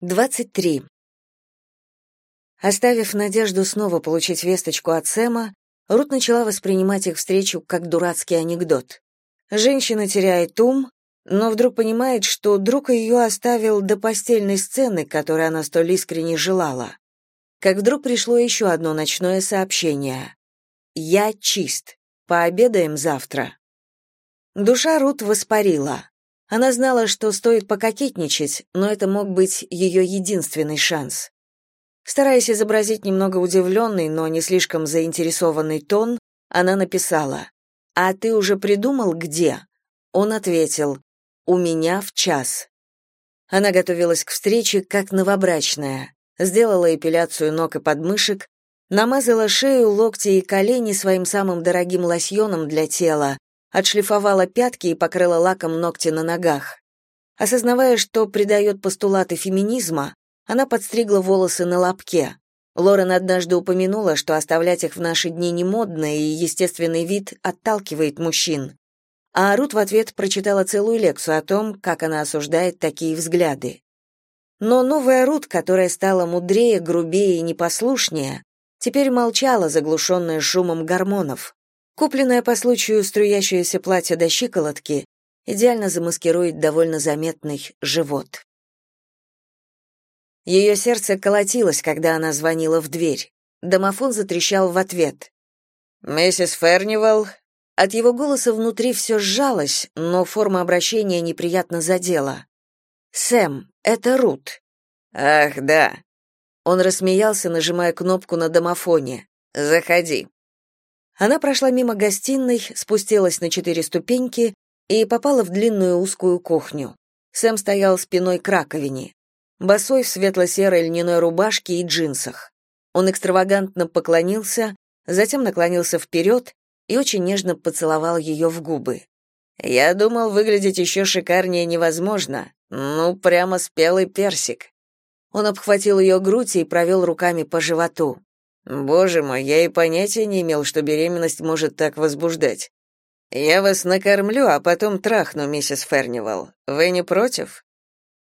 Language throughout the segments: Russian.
23. Оставив надежду снова получить весточку от Сэма, Рут начала воспринимать их встречу как дурацкий анекдот. Женщина теряет ум, но вдруг понимает, что друг ее оставил до постельной сцены, которой она столь искренне желала. Как вдруг пришло еще одно ночное сообщение. «Я чист. Пообедаем завтра». Душа Рут воспарила. Она знала, что стоит пококетничать, но это мог быть ее единственный шанс. Стараясь изобразить немного удивленный, но не слишком заинтересованный тон, она написала «А ты уже придумал, где?» Он ответил «У меня в час». Она готовилась к встрече как новобрачная, сделала эпиляцию ног и подмышек, намазала шею, локти и колени своим самым дорогим лосьоном для тела, отшлифовала пятки и покрыла лаком ногти на ногах. Осознавая, что придает постулаты феминизма, она подстригла волосы на лобке. Лорен однажды упомянула, что оставлять их в наши дни не модно, и естественный вид отталкивает мужчин. А Рут в ответ прочитала целую лекцию о том, как она осуждает такие взгляды. Но новая Рут, которая стала мудрее, грубее и непослушнее, теперь молчала, заглушенная шумом гормонов. Купленное по случаю струящееся платье до щиколотки идеально замаскирует довольно заметный живот. Ее сердце колотилось, когда она звонила в дверь. Домофон затрещал в ответ. «Миссис Фернивал...» От его голоса внутри все сжалось, но форма обращения неприятно задела. «Сэм, это Рут». «Ах, да». Он рассмеялся, нажимая кнопку на домофоне. «Заходи». Она прошла мимо гостиной, спустилась на четыре ступеньки и попала в длинную узкую кухню. Сэм стоял спиной к раковине. Босой в светло-серой льняной рубашке и джинсах. Он экстравагантно поклонился, затем наклонился вперед и очень нежно поцеловал ее в губы. «Я думал, выглядеть еще шикарнее невозможно. Ну, прямо спелый персик». Он обхватил ее грудь и провел руками по животу. Боже мой, я и понятия не имел, что беременность может так возбуждать. Я вас накормлю, а потом трахну, миссис Фернивал. Вы не против?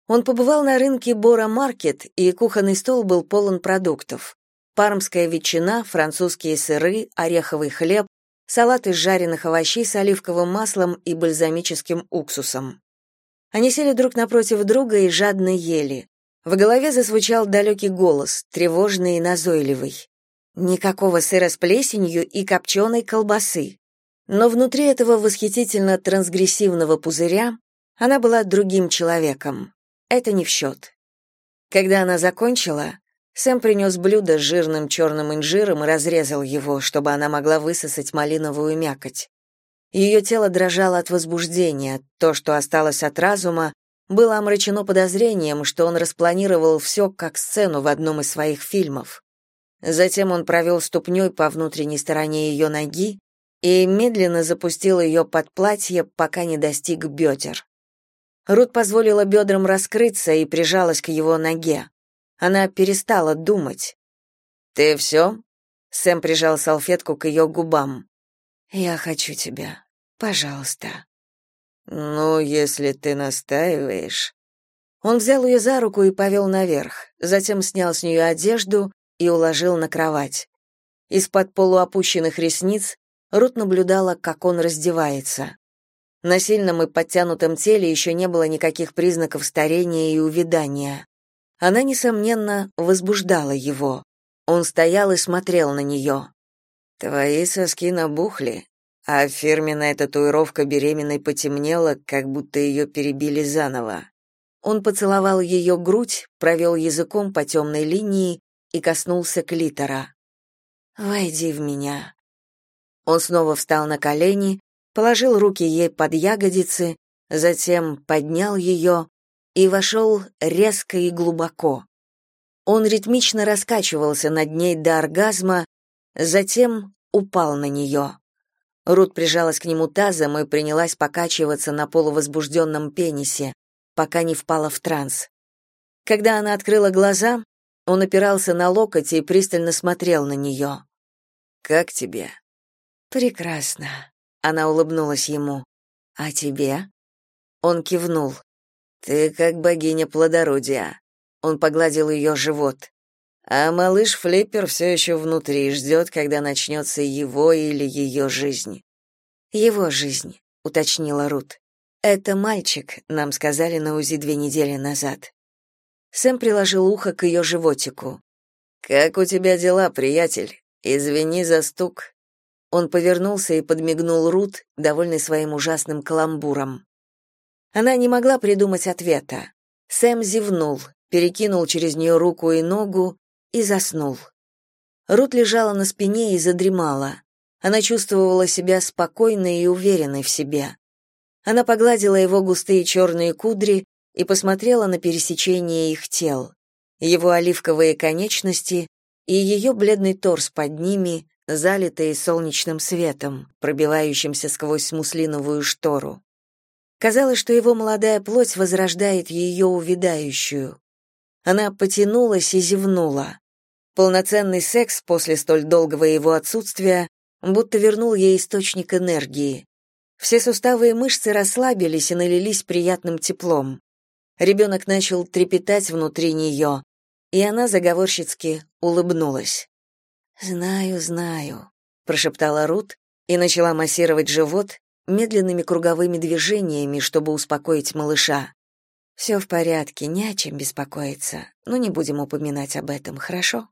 Он побывал на рынке Бора Маркет, и кухонный стол был полон продуктов. Пармская ветчина, французские сыры, ореховый хлеб, салат из жареных овощей с оливковым маслом и бальзамическим уксусом. Они сели друг напротив друга и жадно ели. В голове зазвучал далекий голос, тревожный и назойливый. Никакого сыра с плесенью и копченой колбасы. Но внутри этого восхитительно трансгрессивного пузыря она была другим человеком. Это не в счет. Когда она закончила, Сэм принес блюдо с жирным черным инжиром и разрезал его, чтобы она могла высосать малиновую мякоть. Ее тело дрожало от возбуждения, то, что осталось от разума, было омрачено подозрением, что он распланировал все как сцену в одном из своих фильмов. Затем он провел ступней по внутренней стороне ее ноги и медленно запустил ее под платье, пока не достиг бедер. Рут позволила бедрам раскрыться и прижалась к его ноге. Она перестала думать. «Ты все?» Сэм прижал салфетку к ее губам. «Я хочу тебя. Пожалуйста». «Ну, если ты настаиваешь...» Он взял ее за руку и повел наверх, затем снял с нее одежду и уложил на кровать. Из-под полуопущенных ресниц Рут наблюдала, как он раздевается. На сильном и подтянутом теле еще не было никаких признаков старения и увядания. Она, несомненно, возбуждала его. Он стоял и смотрел на нее. «Твои соски набухли, а фирменная татуировка беременной потемнела, как будто ее перебили заново». Он поцеловал ее грудь, провел языком по темной линии и коснулся клитора. «Войди в меня». Он снова встал на колени, положил руки ей под ягодицы, затем поднял ее и вошел резко и глубоко. Он ритмично раскачивался над ней до оргазма, затем упал на нее. Рут прижалась к нему тазом и принялась покачиваться на полувозбужденном пенисе, пока не впала в транс. Когда она открыла глаза, он опирался на локоть и пристально смотрел на нее. «Как тебе?» «Прекрасно», — она улыбнулась ему. «А тебе?» Он кивнул. «Ты как богиня плодородия». Он погладил ее живот. А малыш Флиппер все еще внутри и ждет, когда начнется его или ее жизнь. Его жизнь, уточнила Рут. Это мальчик, нам сказали на УЗИ две недели назад. Сэм приложил ухо к ее животику. Как у тебя дела, приятель? Извини за стук. Он повернулся и подмигнул Рут, довольный своим ужасным каламбуром. Она не могла придумать ответа. Сэм зевнул, перекинул через нее руку и ногу и заснул. Рут лежала на спине и задремала. Она чувствовала себя спокойной и уверенной в себе. Она погладила его густые черные кудри и посмотрела на пересечение их тел, его оливковые конечности и ее бледный торс под ними, залитые солнечным светом, пробивающимся сквозь муслиновую штору. Казалось, что его молодая плоть возрождает ее увядающую. Она потянулась и зевнула. Полноценный секс после столь долгого его отсутствия будто вернул ей источник энергии. Все суставы и мышцы расслабились и налились приятным теплом. Ребенок начал трепетать внутри нее, и она заговорщицки улыбнулась. «Знаю, знаю», — прошептала Рут и начала массировать живот медленными круговыми движениями, чтобы успокоить малыша. «Все в порядке, не о чем беспокоиться, но не будем упоминать об этом, хорошо?»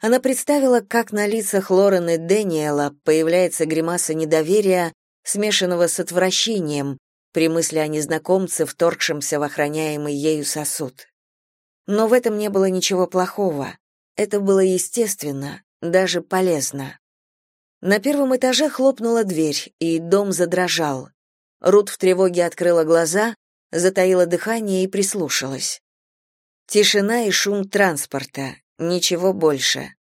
Она представила, как на лицах Лорен и Дэниела появляется гримаса недоверия, смешанного с отвращением, при мысли о незнакомце, вторгшемся в охраняемый ею сосуд. Но в этом не было ничего плохого. Это было естественно, даже полезно. На первом этаже хлопнула дверь, и дом задрожал. Рут в тревоге открыла глаза, затаила дыхание и прислушалась. Тишина и шум транспорта, Ничего больше.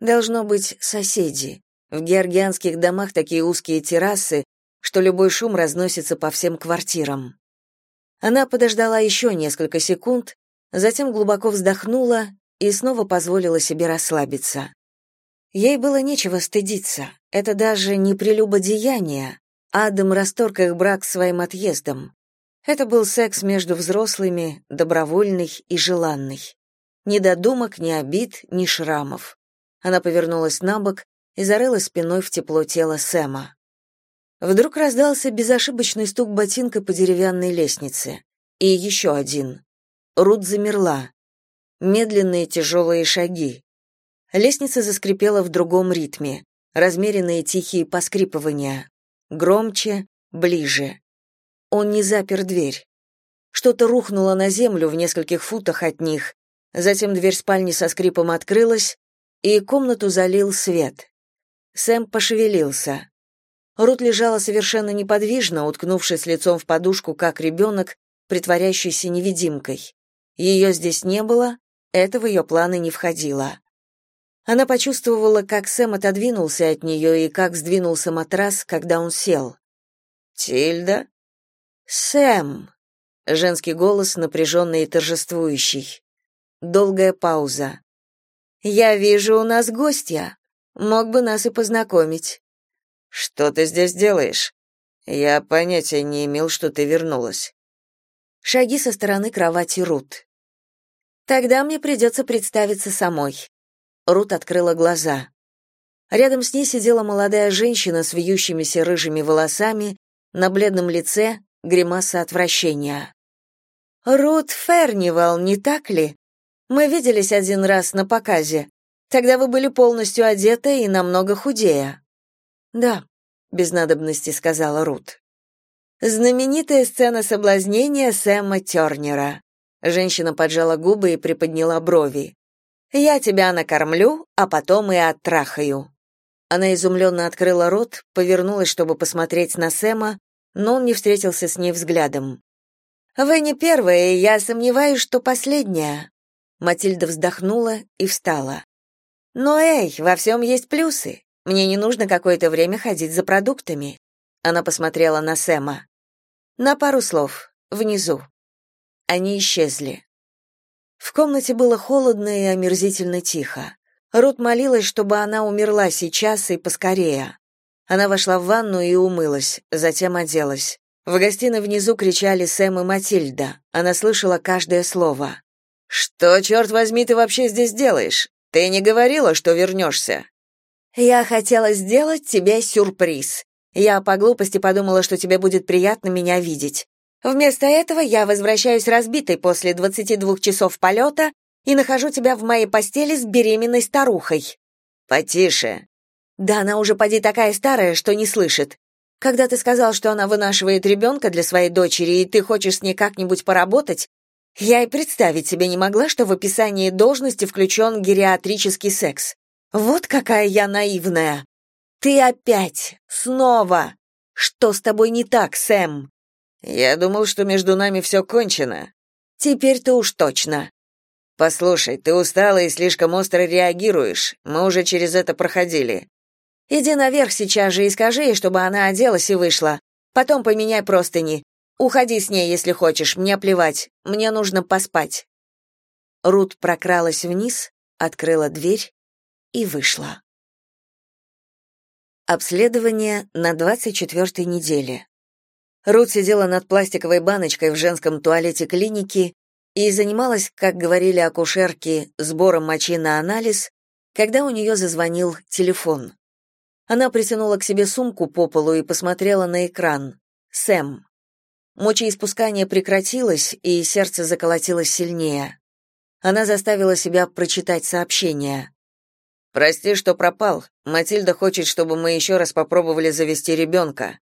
Должно быть соседи. В георгианских домах такие узкие террасы, что любой шум разносится по всем квартирам. Она подождала еще несколько секунд, затем глубоко вздохнула и снова позволила себе расслабиться. Ей было нечего стыдиться. Это даже не прелюбодеяние. Адам расторг их брак своим отъездом. Это был секс между взрослыми, добровольный и желанный. Ни додумок, ни обид, ни шрамов. Она повернулась на бок и зарылась спиной в тепло тела Сэма. Вдруг раздался безошибочный стук ботинка по деревянной лестнице. И еще один. Рут замерла. Медленные тяжелые шаги. Лестница заскрипела в другом ритме. Размеренные тихие поскрипывания. Громче, ближе. Он не запер дверь. Что-то рухнуло на землю в нескольких футах от них, Затем дверь спальни со скрипом открылась, и комнату залил свет. Сэм пошевелился. Рут лежала совершенно неподвижно, уткнувшись лицом в подушку, как ребенок, притворяющийся невидимкой. Ее здесь не было, это в ее планы не входило. Она почувствовала, как Сэм отодвинулся от нее и как сдвинулся матрас, когда он сел. «Тильда?» «Сэм!» — женский голос, напряженный и торжествующий. Долгая пауза. «Я вижу, у нас гостья. Мог бы нас и познакомить». «Что ты здесь делаешь?» «Я понятия не имел, что ты вернулась». Шаги со стороны кровати Рут. «Тогда мне придется представиться самой». Рут открыла глаза. Рядом с ней сидела молодая женщина с вьющимися рыжими волосами, на бледном лице гримаса отвращения. «Рут Фернивал, не так ли?» Мы виделись один раз на показе. Тогда вы были полностью одеты и намного худее. Да, без надобности сказала Рут. Знаменитая сцена соблазнения Сэма Тернера. Женщина поджала губы и приподняла брови. Я тебя накормлю, а потом и оттрахаю. Она изумленно открыла рот, повернулась, чтобы посмотреть на Сэма, но он не встретился с ней взглядом. Вы не первая, и я сомневаюсь, что последняя. Матильда вздохнула и встала. «Но эй, во всем есть плюсы. Мне не нужно какое-то время ходить за продуктами». Она посмотрела на Сэма. «На пару слов. Внизу». Они исчезли. В комнате было холодно и омерзительно тихо. Рут молилась, чтобы она умерла сейчас и поскорее. Она вошла в ванну и умылась, затем оделась. В гостиной внизу кричали Сэм и Матильда. Она слышала каждое слово. «Что, черт возьми, ты вообще здесь делаешь? Ты не говорила, что вернешься?» «Я хотела сделать тебе сюрприз. Я по глупости подумала, что тебе будет приятно меня видеть. Вместо этого я возвращаюсь разбитой после 22 часов полета и нахожу тебя в моей постели с беременной старухой». «Потише». «Да она уже поди такая старая, что не слышит. Когда ты сказал, что она вынашивает ребенка для своей дочери, и ты хочешь с ней как-нибудь поработать, я и представить себе не могла, что в описании должности включен гериатрический секс. Вот какая я наивная. Ты опять, снова. Что с тобой не так, Сэм? Я думал, что между нами все кончено. Теперь ты уж точно. Послушай, ты устала и слишком остро реагируешь. Мы уже через это проходили. Иди наверх сейчас же и скажи ей, чтобы она оделась и вышла. Потом поменяй простыни. Уходи с ней, если хочешь, мне плевать. Мне нужно поспать. Рут прокралась вниз, открыла дверь и вышла. Обследование на 24-й неделе. Рут сидела над пластиковой баночкой в женском туалете клиники и занималась, как говорили акушерки, сбором мочи на анализ, когда у нее зазвонил телефон. Она притянула к себе сумку по полу и посмотрела на экран. Сэм. Мочеиспускание прекратилось, и сердце заколотилось сильнее. Она заставила себя прочитать сообщение. «Прости, что пропал. Матильда хочет, чтобы мы еще раз попробовали завести ребенка.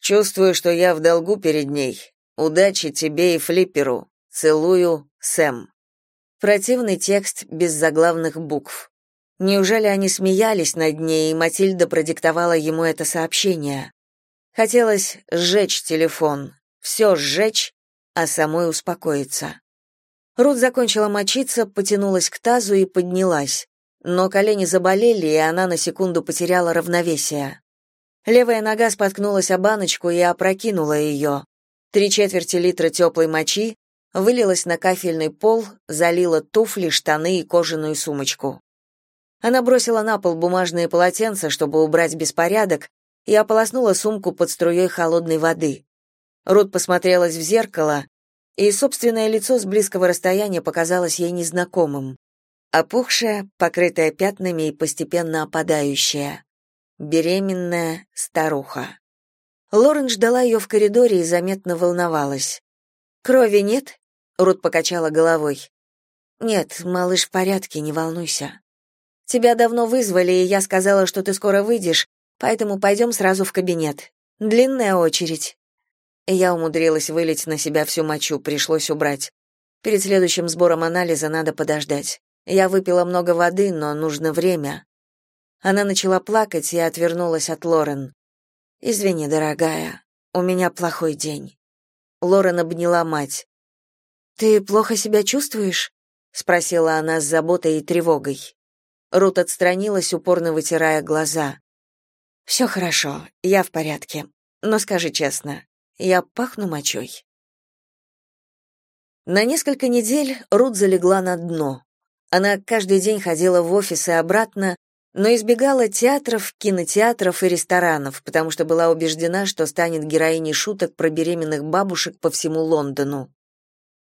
Чувствую, что я в долгу перед ней. Удачи тебе и Флипперу. Целую, Сэм». Противный текст без заглавных букв. Неужели они смеялись над ней, и Матильда продиктовала ему это сообщение? Хотелось сжечь телефон, все сжечь, а самой успокоиться. Рут закончила мочиться, потянулась к тазу и поднялась. Но колени заболели, и она на секунду потеряла равновесие. Левая нога споткнулась о баночку и опрокинула ее. Три четверти литра теплой мочи вылилась на кафельный пол, залила туфли, штаны и кожаную сумочку. Она бросила на пол бумажные полотенца, чтобы убрать беспорядок, и ополоснула сумку под струей холодной воды. Рут посмотрелась в зеркало, и собственное лицо с близкого расстояния показалось ей незнакомым. Опухшая, покрытая пятнами и постепенно опадающая. Беременная старуха. Лорен ждала ее в коридоре и заметно волновалась. «Крови нет?» — Рут покачала головой. «Нет, малыш в порядке, не волнуйся. Тебя давно вызвали, и я сказала, что ты скоро выйдешь, поэтому пойдем сразу в кабинет. Длинная очередь». Я умудрилась вылить на себя всю мочу, пришлось убрать. Перед следующим сбором анализа надо подождать. Я выпила много воды, но нужно время. Она начала плакать и отвернулась от Лорен. Извини, дорогая, у меня плохой день. Лорен обняла мать. Ты плохо себя чувствуешь? спросила она с заботой и тревогой. Рут отстранилась, упорно вытирая глаза. «Все хорошо, я в порядке. Но скажи честно, я пахну мочой. На несколько недель Рут залегла на дно. Она каждый день ходила в офис и обратно, но избегала театров, кинотеатров и ресторанов, потому что была убеждена, что станет героиней шуток про беременных бабушек по всему Лондону.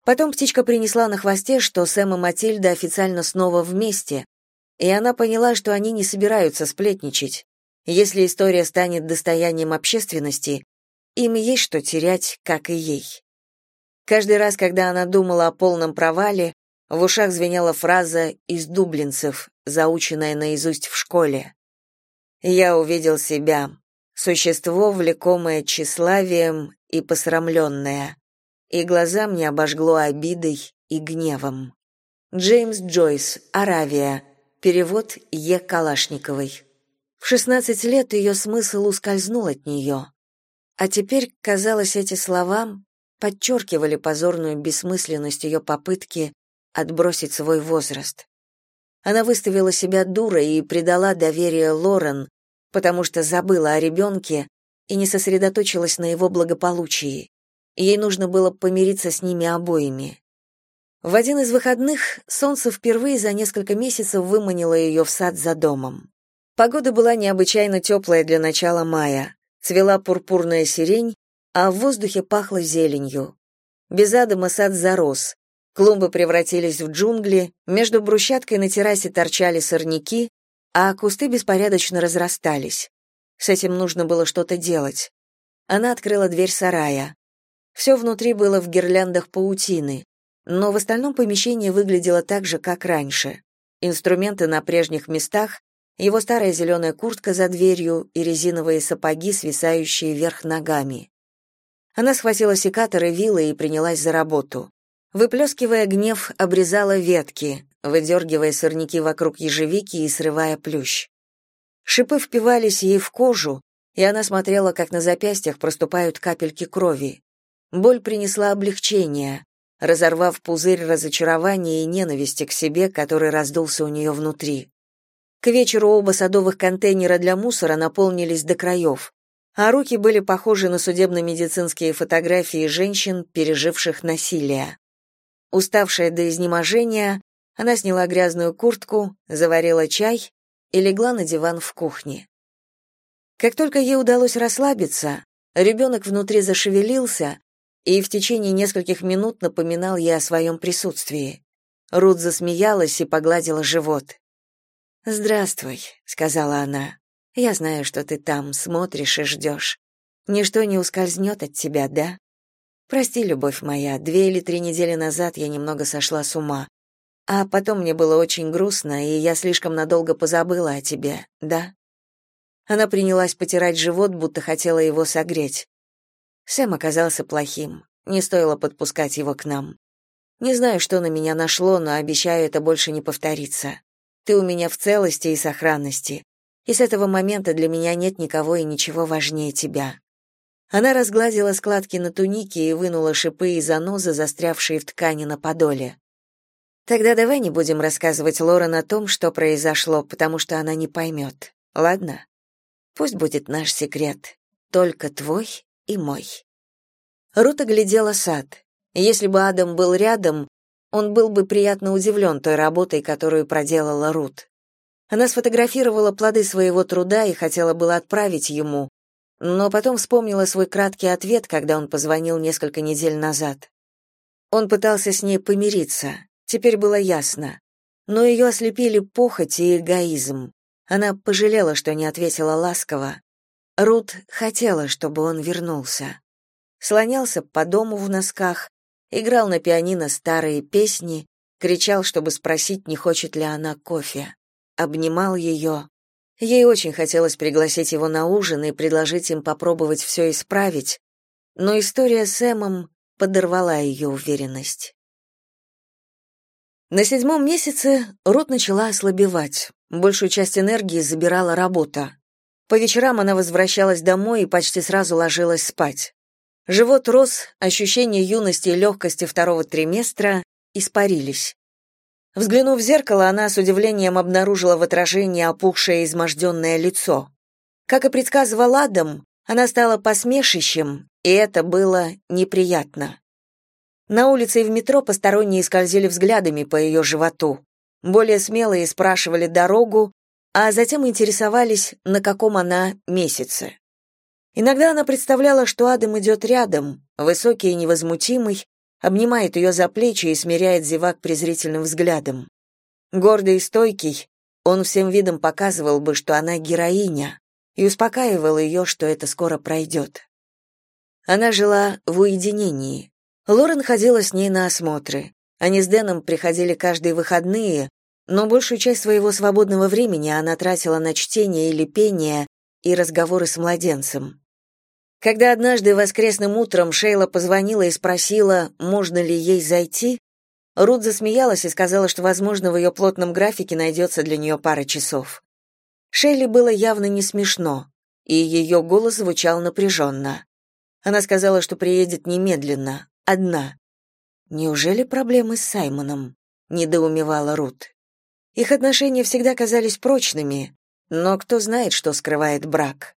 Потом птичка принесла на хвосте, что Сэм и Матильда официально снова вместе, и она поняла, что они не собираются сплетничать. Если история станет достоянием общественности, им есть что терять, как и ей. Каждый раз, когда она думала о полном провале, в ушах звенела фраза из дублинцев, заученная наизусть в школе. «Я увидел себя, существо, влекомое тщеславием и посрамленное, и глаза мне обожгло обидой и гневом». Джеймс Джойс, Аравия, перевод Е. Калашниковой. В 16 лет ее смысл ускользнул от нее. А теперь, казалось, эти слова подчеркивали позорную бессмысленность ее попытки отбросить свой возраст. Она выставила себя дурой и предала доверие Лорен, потому что забыла о ребенке и не сосредоточилась на его благополучии. Ей нужно было помириться с ними обоими. В один из выходных солнце впервые за несколько месяцев выманило ее в сад за домом. Погода была необычайно теплая для начала мая цвела пурпурная сирень, а в воздухе пахло зеленью. Без Адама сад зарос. Клумбы превратились в джунгли, между брусчаткой на террасе торчали сорняки, а кусты беспорядочно разрастались. С этим нужно было что-то делать. Она открыла дверь сарая. Все внутри было в гирляндах паутины, но в остальном помещение выглядело так же, как раньше. Инструменты на прежних местах, его старая зеленая куртка за дверью и резиновые сапоги, свисающие вверх ногами. Она схватила секатор и вилы и принялась за работу. Выплескивая гнев, обрезала ветки, выдергивая сорняки вокруг ежевики и срывая плющ. Шипы впивались ей в кожу, и она смотрела, как на запястьях проступают капельки крови. Боль принесла облегчение, разорвав пузырь разочарования и ненависти к себе, который раздулся у нее внутри. К вечеру оба садовых контейнера для мусора наполнились до краев, а руки были похожи на судебно-медицинские фотографии женщин, переживших насилие. Уставшая до изнеможения, она сняла грязную куртку, заварила чай и легла на диван в кухне. Как только ей удалось расслабиться, ребенок внутри зашевелился и в течение нескольких минут напоминал ей о своем присутствии. Рут засмеялась и погладила живот. «Здравствуй», — сказала она. «Я знаю, что ты там, смотришь и ждешь. Ничто не ускользнет от тебя, да? Прости, любовь моя, две или три недели назад я немного сошла с ума. А потом мне было очень грустно, и я слишком надолго позабыла о тебе, да?» Она принялась потирать живот, будто хотела его согреть. Сэм оказался плохим. Не стоило подпускать его к нам. Не знаю, что на меня нашло, но обещаю, это больше не повторится. Ты у меня в целости и сохранности. И с этого момента для меня нет никого и ничего важнее тебя. Она разгладила складки на тунике и вынула шипы и занозы, застрявшие в ткани на подоле. Тогда давай не будем рассказывать Лорен о том, что произошло, потому что она не поймет. Ладно? Пусть будет наш секрет, только твой и мой. Рута глядела сад. Если бы Адам был рядом, он был бы приятно удивлен той работой, которую проделала Рут. Она сфотографировала плоды своего труда и хотела было отправить ему, но потом вспомнила свой краткий ответ, когда он позвонил несколько недель назад. Он пытался с ней помириться, теперь было ясно. Но ее ослепили похоть и эгоизм. Она пожалела, что не ответила ласково. Рут хотела, чтобы он вернулся. Слонялся по дому в носках, играл на пианино старые песни, кричал, чтобы спросить, не хочет ли она кофе. Обнимал ее. Ей очень хотелось пригласить его на ужин и предложить им попробовать все исправить, но история с Эмом подорвала ее уверенность. На седьмом месяце Рут начала ослабевать. Большую часть энергии забирала работа. По вечерам она возвращалась домой и почти сразу ложилась спать. Живот рос, ощущение юности и легкости второго триместра испарились. Взглянув в зеркало, она с удивлением обнаружила в отражении опухшее изможденное лицо. Как и предсказывал Адам, она стала посмешищем, и это было неприятно. На улице и в метро посторонние скользили взглядами по ее животу. Более смелые спрашивали дорогу, а затем интересовались, на каком она месяце. Иногда она представляла, что Адам идет рядом, высокий и невозмутимый, обнимает ее за плечи и смиряет зевак презрительным взглядом. Гордый и стойкий, он всем видом показывал бы, что она героиня, и успокаивал ее, что это скоро пройдет. Она жила в уединении. Лорен ходила с ней на осмотры. Они с Дэном приходили каждые выходные, но большую часть своего свободного времени она тратила на чтение или пение и разговоры с младенцем. Когда однажды воскресным утром Шейла позвонила и спросила, можно ли ей зайти, Рут засмеялась и сказала, что, возможно, в ее плотном графике найдется для нее пара часов. Шейле было явно не смешно, и ее голос звучал напряженно. Она сказала, что приедет немедленно, одна. «Неужели проблемы с Саймоном?» — недоумевала Рут. Их отношения всегда казались прочными, но кто знает, что скрывает брак.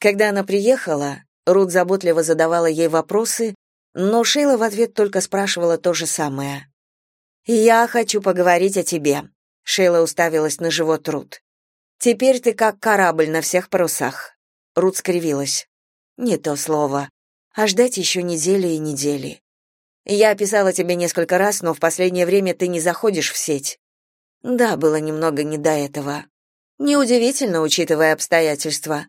Когда она приехала, Рут заботливо задавала ей вопросы, но Шейла в ответ только спрашивала то же самое. «Я хочу поговорить о тебе», — Шейла уставилась на живот Рут. «Теперь ты как корабль на всех парусах». Рут скривилась. «Не то слово. А ждать еще недели и недели». Я писала тебе несколько раз, но в последнее время ты не заходишь в сеть. Да, было немного не до этого. Неудивительно, учитывая обстоятельства.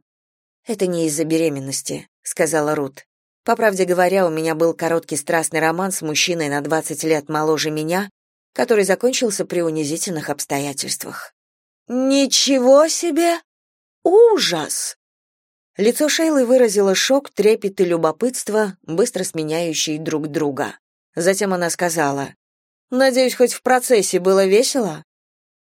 Это не из-за беременности, сказала Рут. По правде говоря, у меня был короткий страстный роман с мужчиной на 20 лет моложе меня, который закончился при унизительных обстоятельствах. Ничего себе! Ужас! Лицо Шейлы выразило шок, трепет и любопытство, быстро сменяющие друг друга. Затем она сказала: "Надеюсь, хоть в процессе было весело?"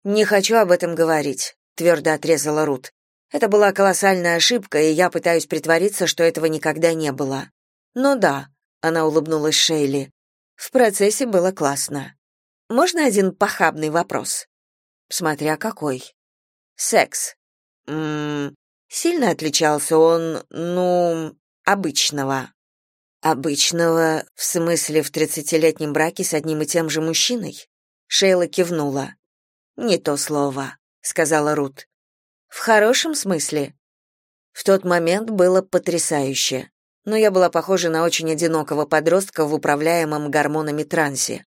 "Не хочу об этом говорить", твердо отрезала Рут. "Это была колоссальная ошибка, и я пытаюсь притвориться, что этого никогда не было. Но да", она улыбнулась Шейли. "В процессе было классно. Можно один похабный вопрос? Смотря какой. Секс. М сильно отличался он, ну, обычного. Обычного, в смысле, в тридцатилетнем браке с одним и тем же мужчиной? Шейла кивнула. Не то слово, сказала Рут. В хорошем смысле. В тот момент было потрясающе. Но я была похожа на очень одинокого подростка в управляемом гормонами трансе.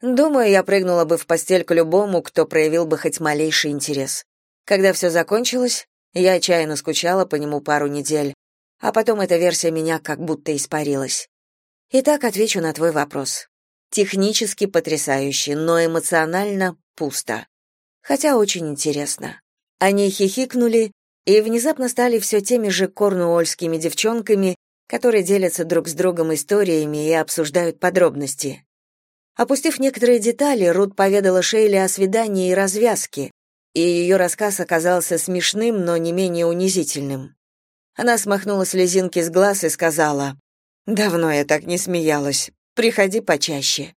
Думаю, я прыгнула бы в постель к любому, кто проявил бы хоть малейший интерес. Когда все закончилось, я отчаянно скучала по нему пару недель, а потом эта версия меня как будто испарилась. Итак, отвечу на твой вопрос. Технически потрясающе, но эмоционально пусто. Хотя очень интересно. Они хихикнули и внезапно стали все теми же корнуольскими девчонками, которые делятся друг с другом историями и обсуждают подробности. Опустив некоторые детали, Рут поведала Шейле о свидании и развязке, и ее рассказ оказался смешным, но не менее унизительным. Она смахнула слезинки с глаз и сказала, «Давно я так не смеялась. Приходи почаще.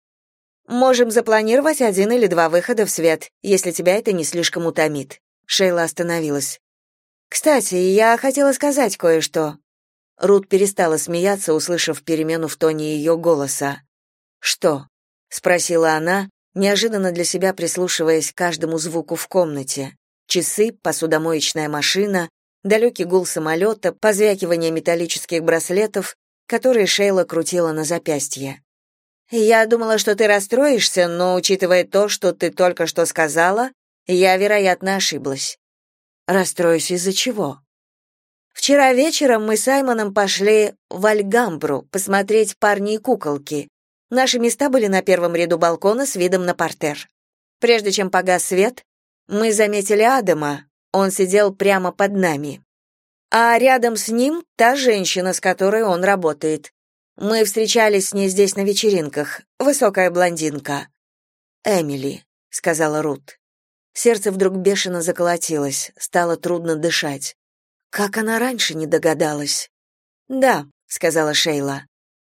Можем запланировать один или два выхода в свет, если тебя это не слишком утомит». Шейла остановилась. «Кстати, я хотела сказать кое-что». Рут перестала смеяться, услышав перемену в тоне ее голоса. «Что?» спросила она, неожиданно для себя прислушиваясь к каждому звуку в комнате. Часы, посудомоечная машина, далекий гул самолета, позвякивание металлических браслетов, которые Шейла крутила на запястье. Я думала, что ты расстроишься, но учитывая то, что ты только что сказала, я, вероятно, ошиблась. Расстроюсь из-за чего? Вчера вечером мы с Саймоном пошли в Альгамбру посмотреть парни и куколки. Наши места были на первом ряду балкона с видом на портер. Прежде чем погас свет, мы заметили Адама. Он сидел прямо под нами. А рядом с ним та женщина, с которой он работает. Мы встречались с ней здесь на вечеринках. Высокая блондинка. Эмили, сказала Рут. Сердце вдруг бешено заколотилось, стало трудно дышать. Как она раньше не догадалась? Да, сказала Шейла.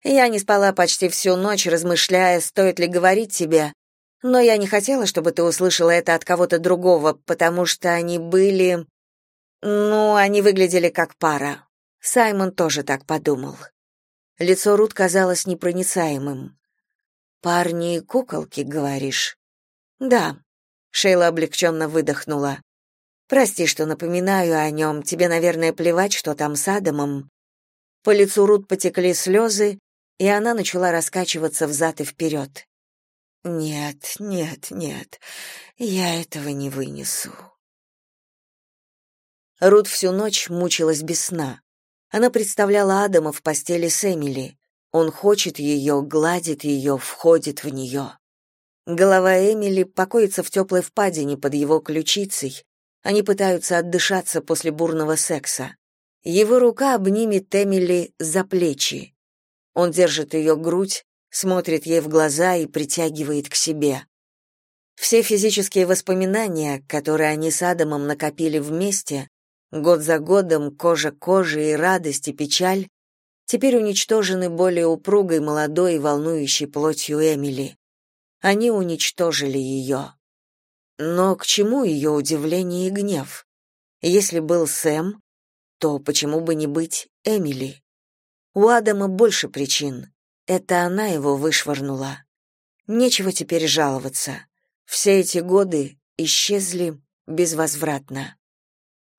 Я не спала почти всю ночь, размышляя, стоит ли говорить тебе, но я не хотела, чтобы ты услышала это от кого-то другого, потому что они были... Ну, они выглядели как пара. Саймон тоже так подумал. Лицо Рут казалось непроницаемым. «Парни и куколки, говоришь?» «Да», — Шейла облегченно выдохнула. «Прости, что напоминаю о нем. Тебе, наверное, плевать, что там с Адамом». По лицу Рут потекли слезы, и она начала раскачиваться взад и вперед. «Нет, нет, нет, я этого не вынесу». Рут всю ночь мучилась без сна. Она представляла Адама в постели с Эмили. Он хочет ее, гладит ее, входит в нее. Голова Эмили покоится в теплой впадине под его ключицей. Они пытаются отдышаться после бурного секса. Его рука обнимет Эмили за плечи. Он держит ее грудь, смотрит ей в глаза и притягивает к себе. Все физические воспоминания, которые они с Адамом накопили вместе, год за годом, кожа к коже и радость, и печаль, теперь уничтожены более упругой, молодой и волнующей плотью Эмили. Они уничтожили ее. Но к чему ее удивление и гнев? Если был Сэм, то почему бы не быть Эмили? У Адама больше причин. Это она его вышвырнула. Нечего теперь жаловаться. Все эти годы исчезли безвозвратно.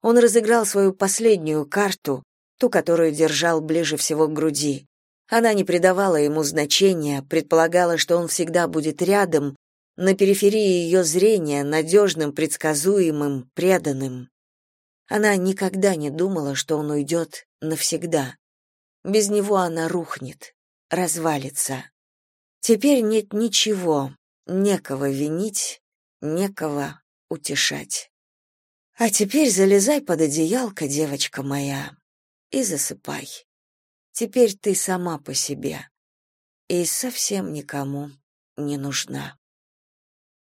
Он разыграл свою последнюю карту, ту, которую держал ближе всего к груди. Она не придавала ему значения, предполагала, что он всегда будет рядом, на периферии ее зрения, надежным, предсказуемым, преданным. Она никогда не думала, что он уйдет навсегда. Без него она рухнет, развалится. Теперь нет ничего, некого винить, некого утешать. А теперь залезай под одеялко, девочка моя, и засыпай. Теперь ты сама по себе и совсем никому не нужна.